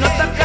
no te